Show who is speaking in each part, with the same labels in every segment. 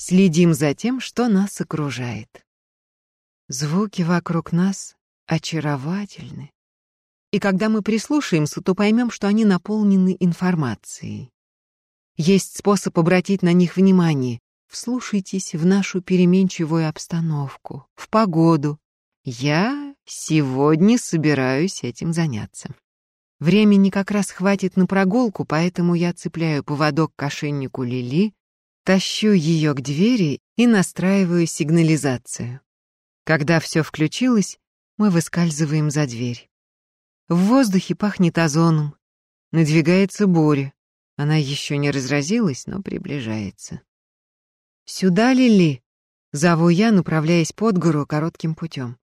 Speaker 1: Следим за тем, что нас окружает. Звуки вокруг нас очаровательны. И когда мы прислушаемся, то поймем, что они наполнены информацией. Есть способ обратить на них внимание. Вслушайтесь в нашу переменчивую обстановку, в погоду. Я сегодня собираюсь этим заняться. Времени как раз хватит на прогулку, поэтому я цепляю поводок к ошейнику Лили, тащу ее к двери и настраиваю сигнализацию. Когда все включилось, мы выскальзываем за дверь. В воздухе пахнет озоном. Надвигается буря. Она еще не разразилась, но приближается. «Сюда, Лили!» — зову я, направляясь под гору коротким путем.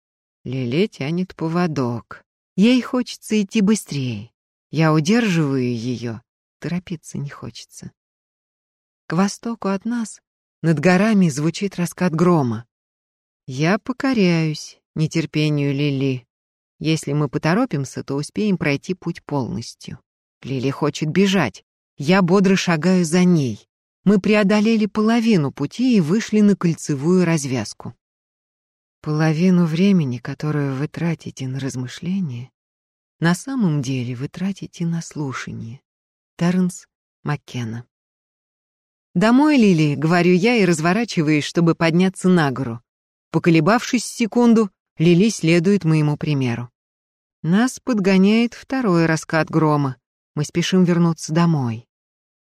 Speaker 1: Лили тянет поводок. Ей хочется идти быстрее. Я удерживаю ее, торопиться не хочется. К востоку от нас, над горами, звучит раскат грома. Я покоряюсь нетерпению Лили. Если мы поторопимся, то успеем пройти путь полностью. Лили хочет бежать. Я бодро шагаю за ней. Мы преодолели половину пути и вышли на кольцевую развязку. Половину времени, которое вы тратите на размышления, на самом деле вы тратите на слушание. Тернс Маккена. «Домой, Лили», — говорю я и разворачиваюсь, чтобы подняться на гору. Поколебавшись секунду, Лили следует моему примеру. Нас подгоняет второй раскат грома. Мы спешим вернуться домой.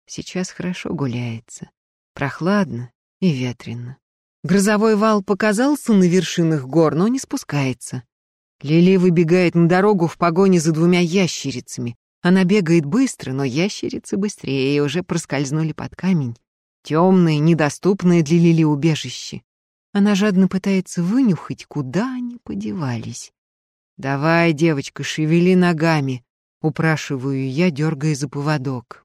Speaker 1: Сейчас хорошо гуляется. Прохладно и ветрено. Грозовой вал показался на вершинах гор, но не спускается. Лили выбегает на дорогу в погоне за двумя ящерицами. Она бегает быстро, но ящерицы быстрее и уже проскользнули под камень. Темные, недоступные для Лили убежище. Она жадно пытается вынюхать, куда они подевались. «Давай, девочка, шевели ногами», — упрашиваю я, дергая за поводок.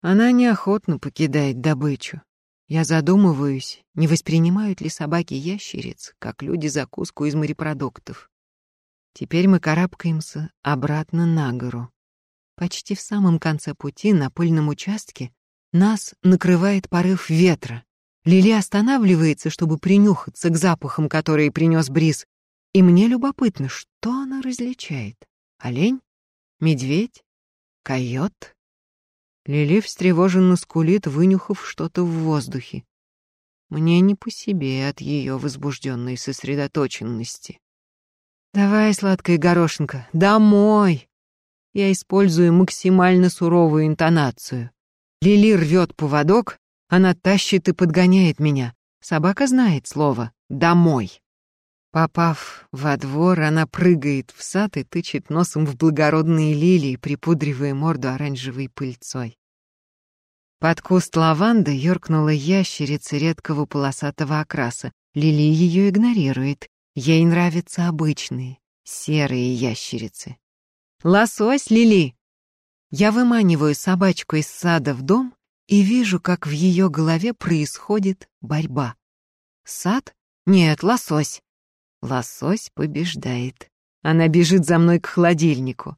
Speaker 1: Она неохотно покидает добычу. Я задумываюсь, не воспринимают ли собаки ящериц, как люди закуску из морепродуктов. Теперь мы карабкаемся обратно на гору. Почти в самом конце пути на пыльном участке нас накрывает порыв ветра. Лили останавливается, чтобы принюхаться к запахам, которые принес бриз. И мне любопытно, что она различает. Олень? Медведь? Койот? Лили встревоженно скулит, вынюхав что-то в воздухе. Мне не по себе от ее возбужденной сосредоточенности. «Давай, сладкая горошинка, домой!» Я использую максимально суровую интонацию. Лили рвет поводок, она тащит и подгоняет меня. Собака знает слово «домой». Попав во двор, она прыгает в сад и тычет носом в благородные лилии, припудривая морду оранжевой пыльцой. Под куст лаванды юркнула ящерица редкого полосатого окраса. Лили ее игнорирует. Ей нравятся обычные, серые ящерицы. «Лосось, Лили!» Я выманиваю собачку из сада в дом и вижу, как в ее голове происходит борьба. Сад? Нет, лосось. Лосось побеждает. Она бежит за мной к холодильнику.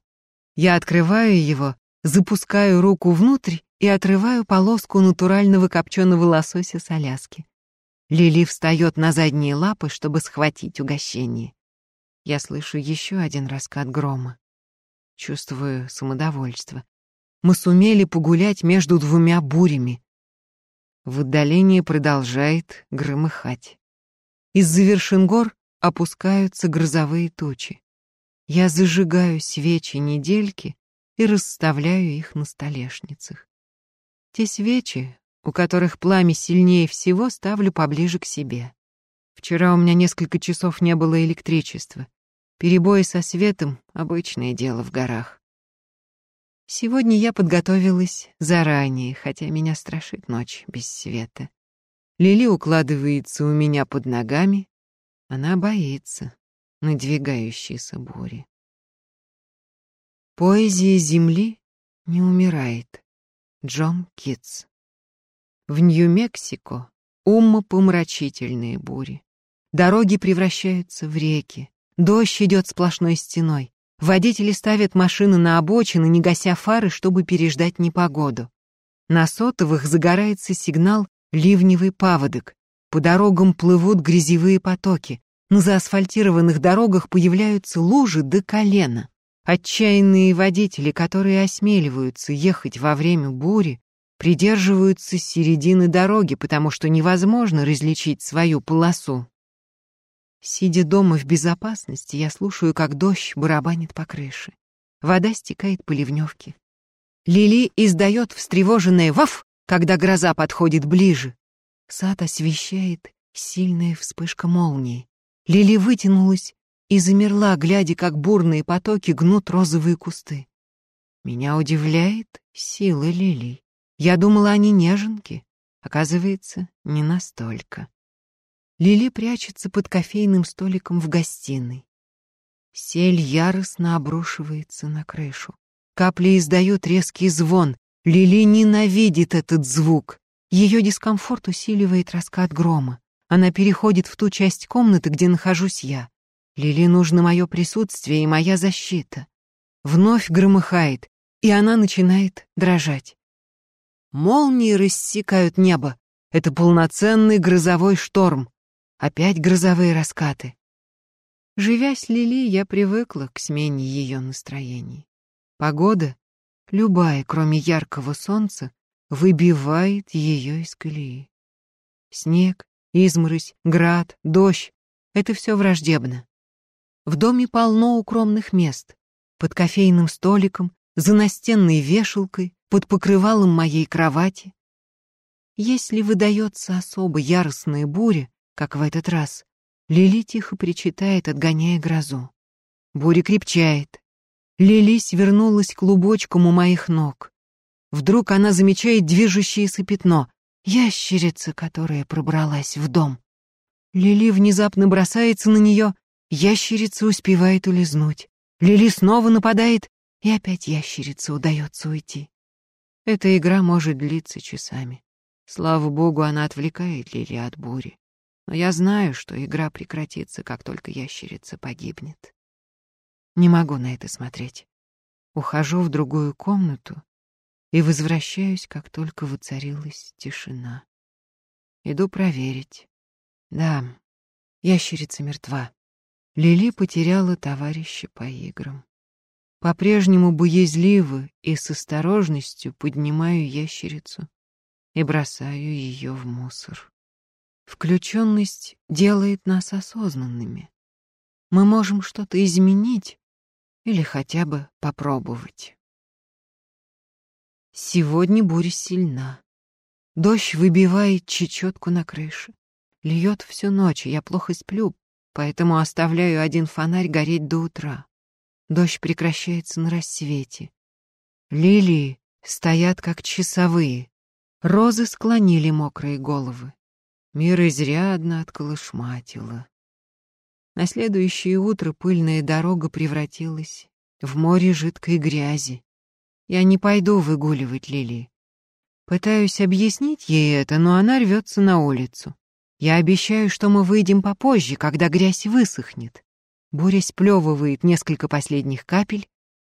Speaker 1: Я открываю его, запускаю руку внутрь и отрываю полоску натурального копченого лосося с Аляски. Лили встает на задние лапы, чтобы схватить угощение. Я слышу еще один раскат грома. Чувствую самодовольство. Мы сумели погулять между двумя бурями. В отдалении продолжает громыхать. Из-за вершин гор опускаются грозовые тучи. Я зажигаю свечи недельки и расставляю их на столешницах. Те свечи, у которых пламя сильнее всего, ставлю поближе к себе. Вчера у меня несколько часов не было электричества. Перебои со светом — обычное дело в горах. Сегодня я подготовилась заранее, хотя меня страшит ночь без света. Лили укладывается у меня под ногами, она боится надвигающейся бури. Поэзия Земли не умирает. Джон Китс. В Нью-Мексико умопомрачительные бури. Дороги превращаются в реки. Дождь идет сплошной стеной. Водители ставят машины на обочины, не гася фары, чтобы переждать непогоду. На сотовых загорается сигнал «ливневый паводок», по дорогам плывут грязевые потоки, на заасфальтированных дорогах появляются лужи до колена. Отчаянные водители, которые осмеливаются ехать во время бури, придерживаются середины дороги, потому что невозможно различить свою полосу. Сидя дома в безопасности, я слушаю, как дождь барабанит по крыше. Вода стекает по ливневке. Лили издает встревоженное «Ваф!», когда гроза подходит ближе. Сад освещает сильная вспышка молнии. Лили вытянулась и замерла, глядя, как бурные потоки гнут розовые кусты. Меня удивляет сила лилий. Я думала, они неженки. Оказывается, не настолько. Лили прячется под кофейным столиком в гостиной. Сель яростно обрушивается на крышу. Капли издают резкий звон. Лили ненавидит этот звук. Ее дискомфорт усиливает раскат грома. Она переходит в ту часть комнаты, где нахожусь я. Лили нужно мое присутствие и моя защита. Вновь громыхает, и она начинает дрожать. Молнии рассекают небо. Это полноценный грозовой шторм. Опять грозовые раскаты. Живя с Лили, я привыкла к смене ее настроений. Погода, любая, кроме яркого солнца, выбивает ее из колеи. Снег, изморозь, град, дождь — это все враждебно. В доме полно укромных мест. Под кофейным столиком, за настенной вешалкой, под покрывалом моей кровати. Если выдается особо яростная буря, как в этот раз, Лили тихо причитает, отгоняя грозу. Буря крепчает. Лили свернулась клубочком у моих ног. Вдруг она замечает движущееся пятно, ящерица, которая пробралась в дом. Лили внезапно бросается на нее Ящерица успевает улизнуть. Лили снова нападает, и опять ящерице удается уйти. Эта игра может длиться часами. Слава богу, она отвлекает Лили от бури. Но я знаю, что игра прекратится, как только ящерица погибнет. Не могу на это смотреть. Ухожу в другую комнату и возвращаюсь, как только воцарилась тишина. Иду проверить. Да, ящерица мертва. Лили потеряла товарища по играм. По-прежнему боязливо и с осторожностью поднимаю ящерицу и бросаю ее в мусор. Включенность делает нас осознанными. Мы можем что-то изменить или хотя бы попробовать. Сегодня буря сильна. Дождь выбивает чечетку на крыше. Льет всю ночь, я плохо сплю, поэтому оставляю один фонарь гореть до утра. Дождь прекращается на рассвете. Лилии стоят как часовые. Розы склонили мокрые головы. Мир изрядно отколышматило. На следующее утро пыльная дорога превратилась в море жидкой грязи. Я не пойду выгуливать Лили. Пытаюсь объяснить ей это, но она рвется на улицу. Я обещаю, что мы выйдем попозже, когда грязь высохнет. Буря сплевывает несколько последних капель.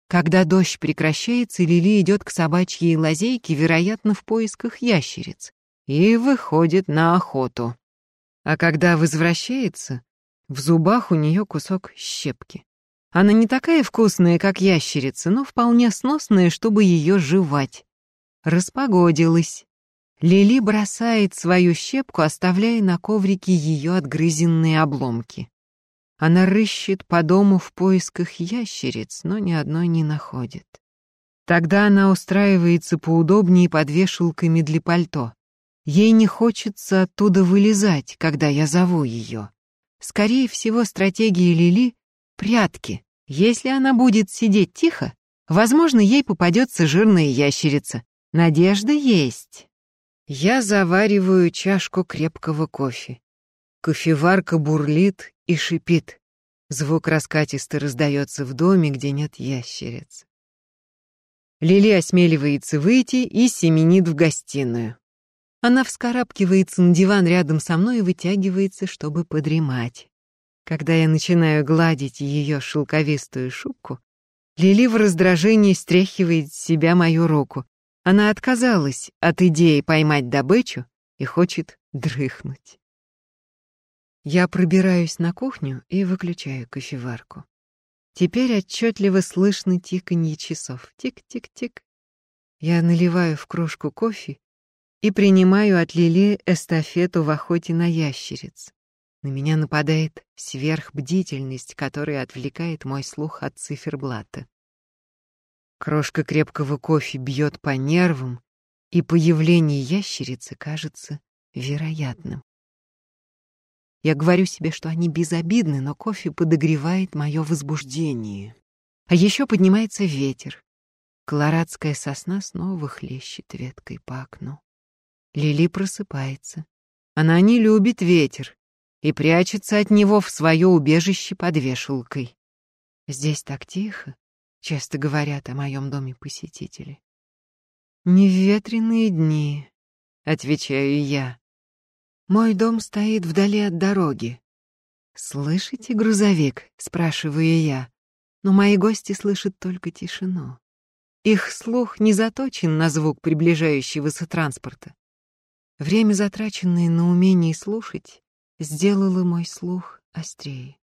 Speaker 1: Когда дождь прекращается, Лили идет к собачьей лазейке, вероятно, в поисках ящериц, и выходит на охоту. А когда возвращается, в зубах у нее кусок щепки. Она не такая вкусная, как ящерица, но вполне сносная, чтобы ее жевать. Распогодилась. Лили бросает свою щепку, оставляя на коврике ее отгрызенные обломки. Она рыщет по дому в поисках ящериц, но ни одной не находит. Тогда она устраивается поудобнее под вешалками для пальто. Ей не хочется оттуда вылезать, когда я зову ее. Скорее всего, стратегия Лили — прятки. Если она будет сидеть тихо, возможно, ей попадется жирная ящерица. Надежда есть. Я завариваю чашку крепкого кофе. Кофеварка бурлит и шипит. Звук раскатисто раздается в доме, где нет ящериц. Лили осмеливается выйти и семенит в гостиную. Она вскарабкивается на диван рядом со мной и вытягивается, чтобы подремать. Когда я начинаю гладить ее шелковистую шубку, Лили в раздражении стряхивает с себя мою руку, она отказалась от идеи поймать добычу и хочет дрыхнуть. Я пробираюсь на кухню и выключаю кофеварку. Теперь отчетливо слышно тиканье часов. Тик-тик-тик. Я наливаю в кружку кофе и принимаю от Лили эстафету в охоте на ящериц. На меня нападает сверхбдительность, которая отвлекает мой слух от циферблата. Крошка крепкого кофе бьет по нервам, и появление ящерицы кажется вероятным. Я говорю себе, что они безобидны, но кофе подогревает мое возбуждение. А еще поднимается ветер. Колорадская сосна снова хлещет веткой по окну. Лили просыпается. Она не любит ветер и прячется от него в свое убежище под вешалкой. Здесь так тихо, часто говорят о моем доме посетители. «Не ветреные дни», — отвечаю я. «Мой дом стоит вдали от дороги». «Слышите грузовик?» — спрашиваю я. Но мои гости слышат только тишину. Их слух не заточен на звук приближающегося транспорта. Время, затраченное на умение слушать, сделало мой слух острее.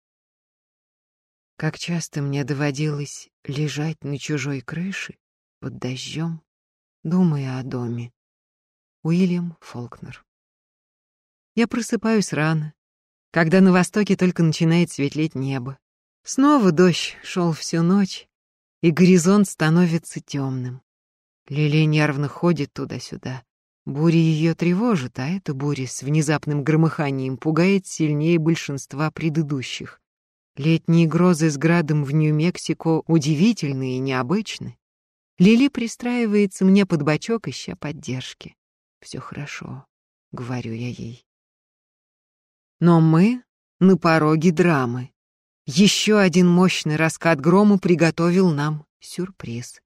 Speaker 1: Как часто мне доводилось лежать на чужой крыше под дождем, думая о доме. Уильям Фолкнер. Я просыпаюсь рано, когда на востоке только начинает светлеть небо. Снова дождь шел всю ночь, и горизонт становится темным. Лили нервно ходит туда-сюда. Буря ее тревожит, а эта буря с внезапным громыханием пугает сильнее большинства предыдущих. Летние грозы с градом в Нью-Мексико удивительны и необычны. Лили пристраивается мне под бочок, ища поддержки. Все хорошо, говорю я ей. Но мы на пороге драмы. Еще один мощный раскат грома приготовил нам сюрприз.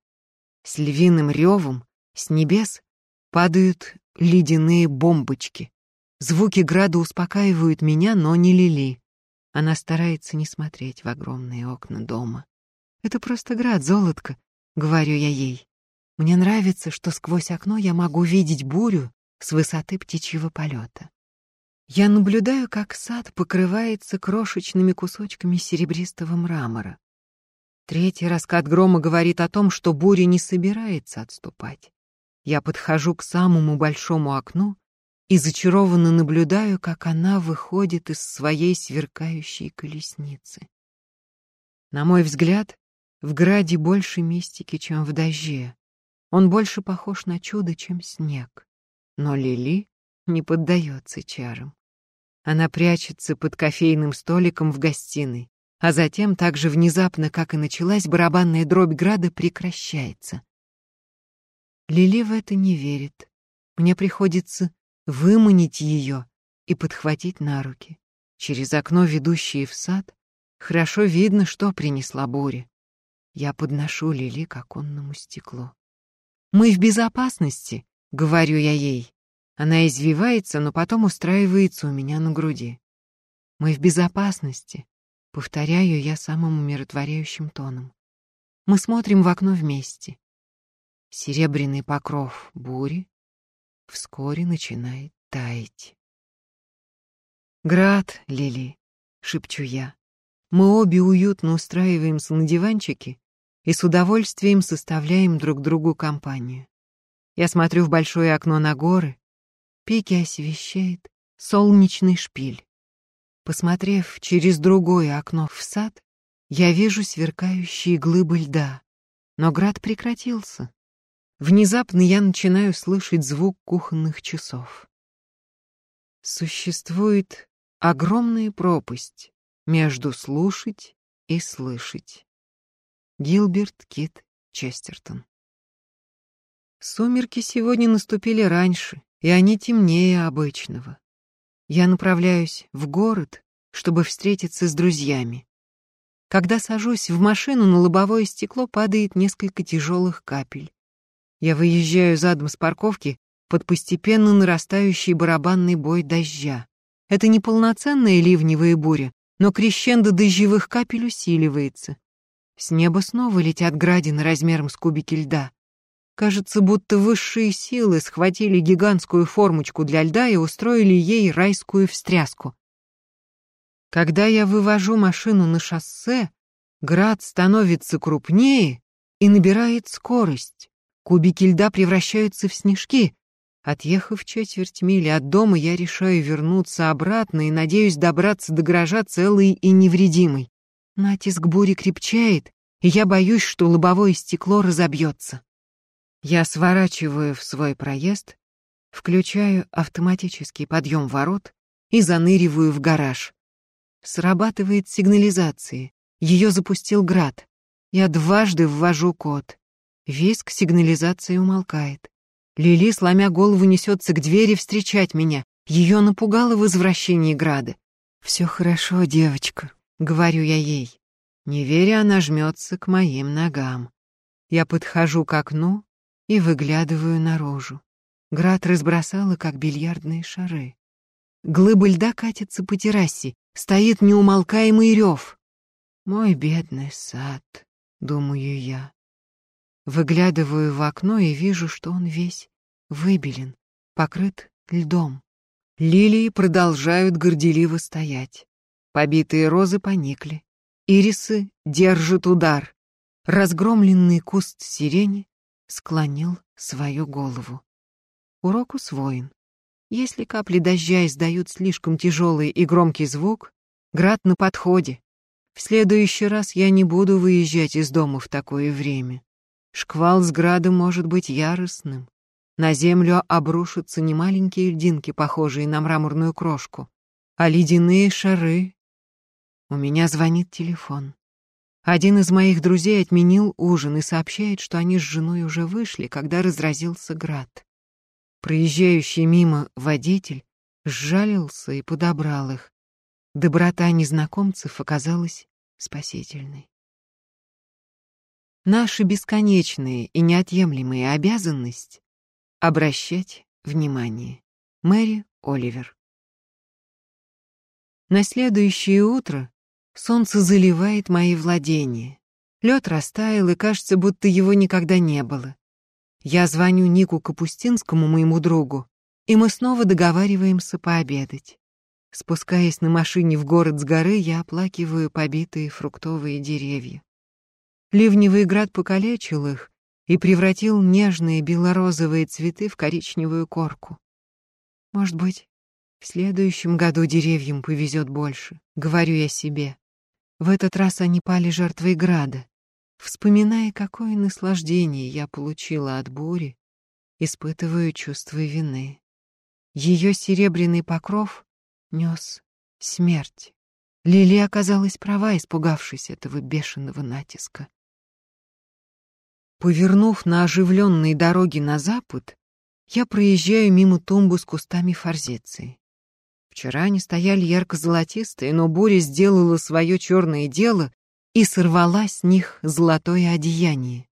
Speaker 1: С львиным ревом с небес падают ледяные бомбочки. Звуки града успокаивают меня, но не Лили. Она старается не смотреть в огромные окна дома. «Это просто град, золотко», — говорю я ей. «Мне нравится, что сквозь окно я могу видеть бурю с высоты птичьего полета. Я наблюдаю, как сад покрывается крошечными кусочками серебристого мрамора. Третий раскат грома говорит о том, что буря не собирается отступать. Я подхожу к самому большому окну и зачарованно наблюдаю, как она выходит из своей сверкающей колесницы. На мой взгляд, в граде больше мистики, чем в дожде. Он больше похож на чудо, чем снег. Но Лили не поддается чарам. Она прячется под кофейным столиком в гостиной, а затем, так же внезапно, как и началась, барабанная дробь града прекращается. Лили в это не верит. Мне приходится выманить ее и подхватить на руки. Через окно, ведущее в сад, хорошо видно, что принесла буря. Я подношу Лили к оконному стеклу. «Мы в безопасности», — говорю я ей. Она извивается, но потом устраивается у меня на груди. «Мы в безопасности», — повторяю я самым умиротворяющим тоном. Мы смотрим в окно вместе. Серебряный покров бури вскоре начинает таять. «Град, Лили», — шепчу я. Мы обе уютно устраиваемся на диванчике и с удовольствием составляем друг другу компанию. Я смотрю в большое окно на горы. Пики освещает солнечный шпиль. Посмотрев через другое окно в сад, я вижу сверкающие глыбы льда. Но град прекратился. Внезапно я начинаю слышать звук кухонных часов. Существует огромная пропасть между слушать и слышать. Гилберт Кит Честертон Сумерки сегодня наступили раньше, и они темнее обычного. Я направляюсь в город, чтобы встретиться с друзьями. Когда сажусь в машину, на лобовое стекло падает несколько тяжелых капель. Я выезжаю задом с парковки под постепенно нарастающий барабанный бой дождя. Это не полноценная ливневая буря, но крещендо дождевых капель усиливается. С неба снова летят градины размером с кубики льда. Кажется, будто высшие силы схватили гигантскую формочку для льда и устроили ей райскую встряску. Когда я вывожу машину на шоссе, град становится крупнее и набирает скорость. Кубики льда превращаются в снежки. Отъехав четверть мили от дома, я решаю вернуться обратно и надеюсь добраться до гаража целой и невредимой. Натиск бури крепчает, и я боюсь, что лобовое стекло разобьется. Я сворачиваю в свой проезд, включаю автоматический подъем ворот и заныриваю в гараж. Срабатывает сигнализация. Ее запустил град. Я дважды ввожу код. Виск сигнализации умолкает. Лили, сломя голову, несется к двери встречать меня. Ее напугало возвращение града. «Все хорошо, девочка», — говорю я ей. Не веря, она жмется к моим ногам. Я подхожу к окну и выглядываю наружу. Град разбросала, как бильярдные шары. Глыба льда катится по террасе, стоит неумолкаемый рев. Мой бедный сад, думаю я. Выглядываю в окно и вижу, что он весь выбелен, покрыт льдом. Лилии продолжают горделиво стоять. Побитые розы поникли. Ирисы держат удар. Разгромленный куст сирени склонил свою голову. Урок усвоен. Если капли дождя издают слишком тяжелый и громкий звук, град на подходе. В следующий раз я не буду выезжать из дома в такое время. Шквал с градом может быть яростным. На землю обрушатся не маленькие льдинки, похожие на мраморную крошку, а ледяные шары у меня звонит телефон. Один из моих друзей отменил ужин и сообщает, что они с женой уже вышли, когда разразился град. Проезжающий мимо водитель сжалился и подобрал их. Доброта незнакомцев оказалась спасительной. Наша бесконечная и неотъемлемая обязанность — обращать внимание. Мэри Оливер. На следующее утро Солнце заливает мои владения. Лед растаял, и кажется, будто его никогда не было. Я звоню Нику Капустинскому, моему другу, и мы снова договариваемся пообедать. Спускаясь на машине в город с горы, я оплакиваю побитые фруктовые деревья. Ливневый град покалечил их и превратил нежные белорозовые цветы в коричневую корку. Может быть, в следующем году деревьям повезет больше, говорю я себе. В этот раз они пали жертвой града. Вспоминая, какое наслаждение я получила от бури, испытываю чувство вины. Ее серебряный покров нес смерть. Лили оказалась права, испугавшись этого бешеного натиска. Повернув на оживленной дороге на запад, я проезжаю мимо тумбы с кустами форзеции. Вчера они стояли ярко-золотистые, но буря сделала свое черное дело и сорвала с них золотое одеяние.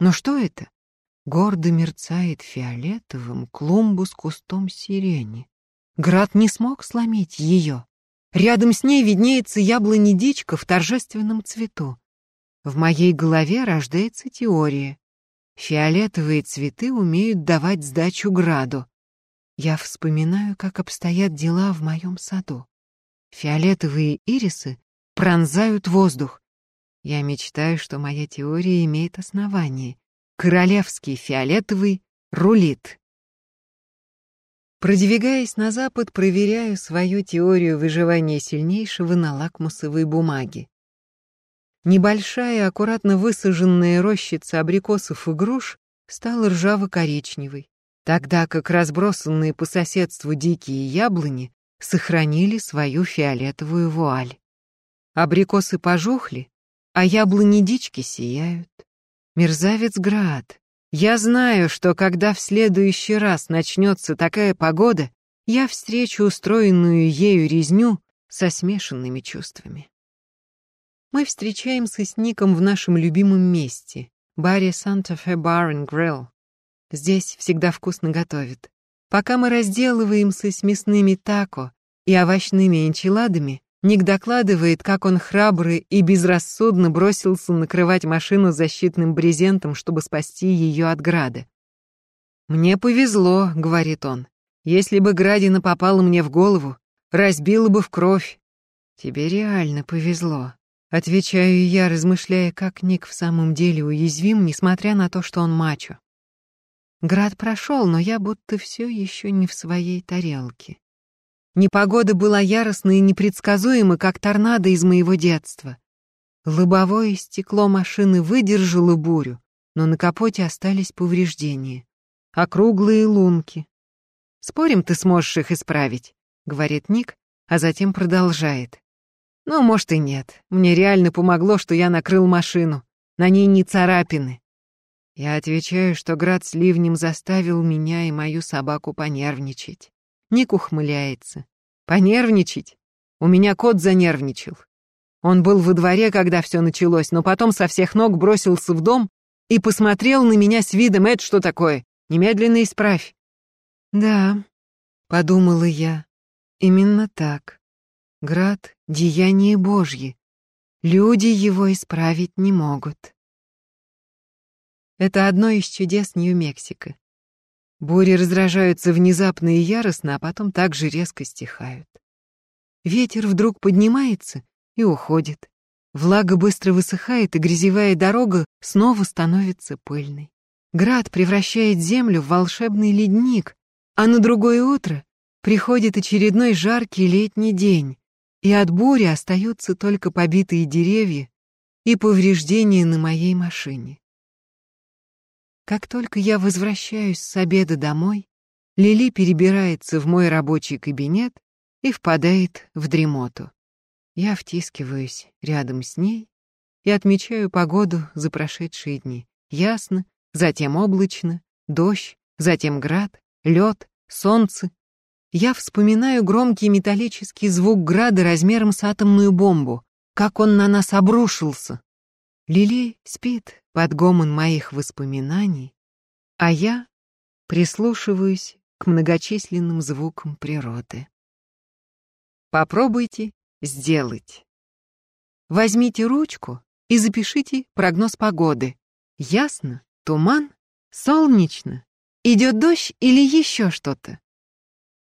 Speaker 1: Но что это? Гордо мерцает фиолетовым клумбу с кустом сирени. Град не смог сломить ее. Рядом с ней виднеется яблони-дичка в торжественном цвету. В моей голове рождается теория. Фиолетовые цветы умеют давать сдачу граду. Я вспоминаю, как обстоят дела в моем саду. Фиолетовые ирисы пронзают воздух. Я мечтаю, что моя теория имеет основание. Королевский фиолетовый рулит. Продвигаясь на запад, проверяю свою теорию выживания сильнейшего на лакмусовой бумаге. Небольшая, аккуратно высаженная рощица абрикосов и груш стала ржаво-коричневой тогда как разбросанные по соседству дикие яблони сохранили свою фиолетовую вуаль. Абрикосы пожухли, а яблони-дички сияют. Мерзавец Град, я знаю, что когда в следующий раз начнется такая погода, я встречу устроенную ею резню со смешанными чувствами. Мы встречаемся с Ником в нашем любимом месте, баре Санта-Фе Бар Грилл. Здесь всегда вкусно готовят. Пока мы разделываемся с мясными тако и овощными энчиладами, Ник докладывает, как он храбрый и безрассудно бросился накрывать машину защитным брезентом, чтобы спасти ее от града. «Мне повезло», — говорит он. «Если бы градина попала мне в голову, разбила бы в кровь. Тебе реально повезло. Отвечаю я, размышляя, как Ник в самом деле уязвим, несмотря на то, что он мачо. Град прошел, но я будто все еще не в своей тарелке. Непогода была яростной и непредсказуема, как торнадо из моего детства. Лобовое стекло машины выдержало бурю, но на капоте остались повреждения. Округлые лунки. «Спорим, ты сможешь их исправить», — говорит Ник, а затем продолжает. «Ну, может и нет. Мне реально помогло, что я накрыл машину. На ней не царапины. Я отвечаю, что град с ливнем заставил меня и мою собаку понервничать. Ник ухмыляется. Понервничать? У меня кот занервничал. Он был во дворе, когда все началось, но потом со всех ног бросился в дом и посмотрел на меня с видом «Это что такое? Немедленно исправь». «Да», — подумала я, — «именно так. Град — деяние Божье. Люди его исправить не могут». Это одно из чудес Нью-Мексико. Бури раздражаются внезапно и яростно, а потом также резко стихают. Ветер вдруг поднимается и уходит. Влага быстро высыхает, и грязевая дорога снова становится пыльной. Град превращает землю в волшебный ледник, а на другое утро приходит очередной жаркий летний день, и от бури остаются только побитые деревья и повреждения на моей машине. Как только я возвращаюсь с обеда домой, Лили перебирается в мой рабочий кабинет и впадает в дремоту. Я втискиваюсь рядом с ней и отмечаю погоду за прошедшие дни. Ясно, затем облачно, дождь, затем град, лед, солнце. Я вспоминаю громкий металлический звук града размером с атомную бомбу, как он на нас обрушился. Лили спит под гомон моих воспоминаний, а я прислушиваюсь к многочисленным звукам природы. Попробуйте сделать. Возьмите ручку и запишите прогноз погоды. Ясно? Туман? Солнечно? Идет дождь или еще что-то?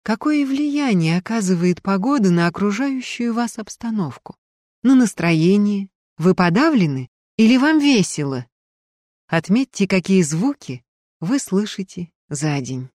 Speaker 1: Какое влияние оказывает погода на окружающую вас обстановку? На настроение? Вы подавлены или вам весело? Отметьте, какие звуки вы слышите за день.